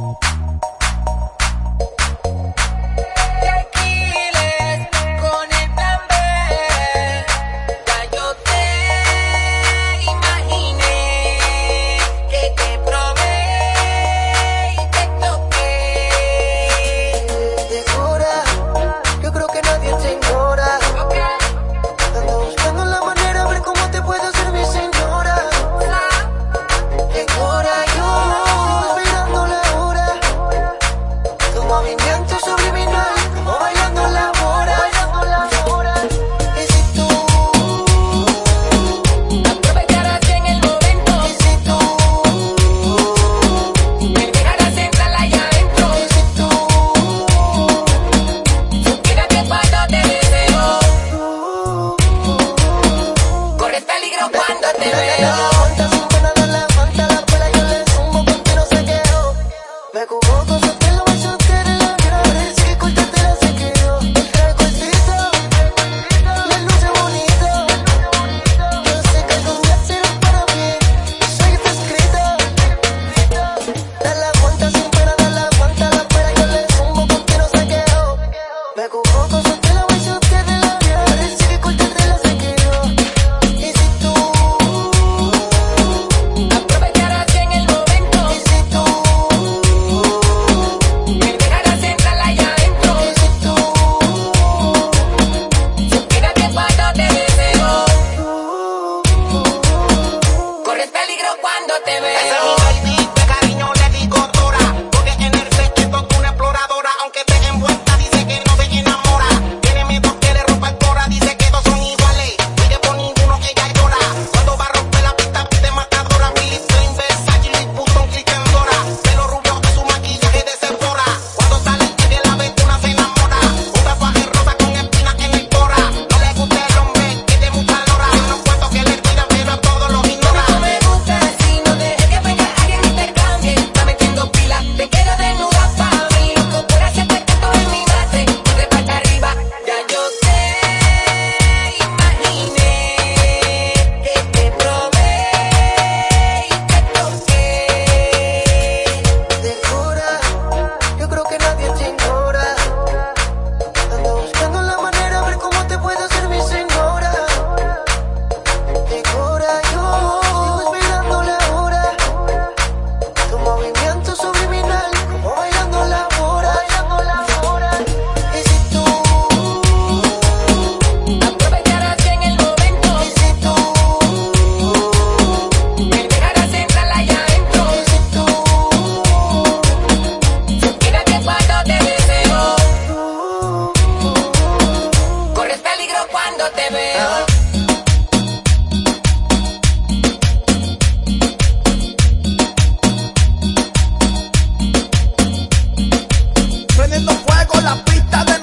あ。movimiento subliminal. Cuando te veo. Prendiendo fuego la pista de